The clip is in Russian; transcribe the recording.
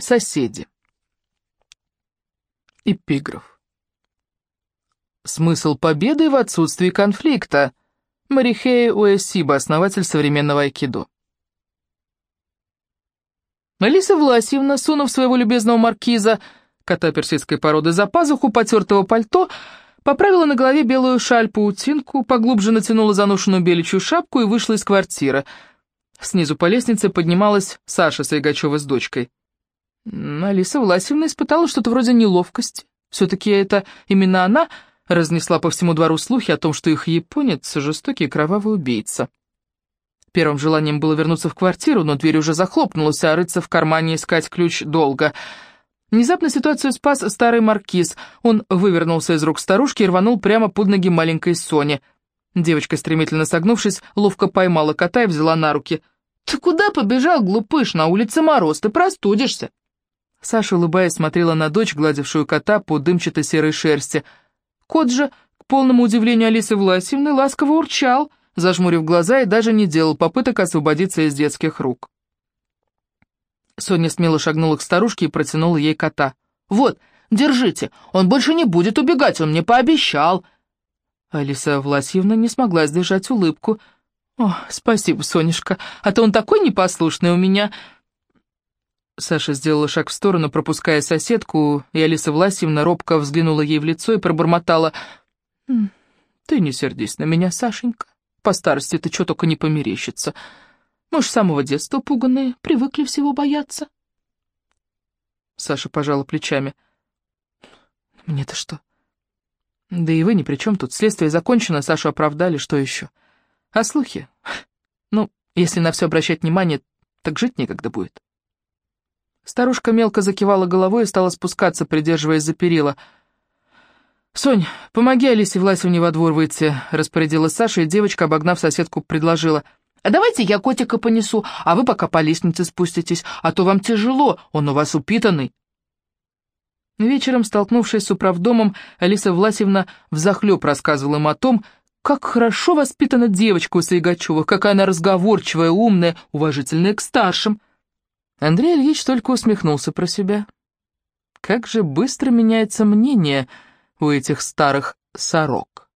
Соседи. Эпиграф. Смысл победы в отсутствии конфликта. Марихей Уэсиба, основатель современного айкидо. Алиса Власьевна, сунув своего любезного маркиза, кота персидской породы, за пазуху потертого пальто, поправила на голове белую шаль-паутинку, поглубже натянула заношенную беличью шапку и вышла из квартиры. Снизу по лестнице поднималась Саша Сайгачева с дочкой. Алиса Власьевна испытала что-то вроде неловкости. Все-таки это именно она разнесла по всему двору слухи о том, что их японец — жестокий кровавый убийца. Первым желанием было вернуться в квартиру, но дверь уже захлопнулась, а рыться в кармане искать ключ долго. Внезапно ситуацию спас старый маркиз. Он вывернулся из рук старушки и рванул прямо под ноги маленькой Соне. Девочка, стремительно согнувшись, ловко поймала кота и взяла на руки. «Ты куда побежал, глупыш? На улице мороз, ты простудишься!» Саша, улыбаясь, смотрела на дочь, гладившую кота по дымчатой серой шерсти. Кот же, к полному удивлению Алисы Власьевны, ласково урчал, зажмурив глаза и даже не делал попыток освободиться из детских рук. Соня смело шагнула к старушке и протянула ей кота. «Вот, держите, он больше не будет убегать, он мне пообещал!» Алиса Власьевна не смогла сдержать улыбку. «О, спасибо, Сонюшка, а то он такой непослушный у меня!» Саша сделала шаг в сторону, пропуская соседку, и Алиса Власьевна робко взглянула ей в лицо и пробормотала. «Ты не сердись на меня, Сашенька. По старости ты что только не померещится. Мы ж с самого детства пуганные, привыкли всего бояться». Саша пожала плечами. «Мне-то что? Да и вы ни при чем тут. Следствие закончено, Сашу оправдали, что еще? А слухи? Ну, если на все обращать внимание, так жить некогда будет». Старушка мелко закивала головой и стала спускаться, придерживаясь за перила. «Сонь, помоги Алисе Власевне во двор выйти», — распорядилась Саша, и девочка, обогнав соседку, предложила. «А давайте я котика понесу, а вы пока по лестнице спуститесь, а то вам тяжело, он у вас упитанный». Вечером, столкнувшись с управдомом, Алиса Власевна взахлеб рассказывала им о том, как хорошо воспитана девочка у Саигачева, какая она разговорчивая, умная, уважительная к старшим. Андрей Ильич только усмехнулся про себя. Как же быстро меняется мнение у этих старых сорок.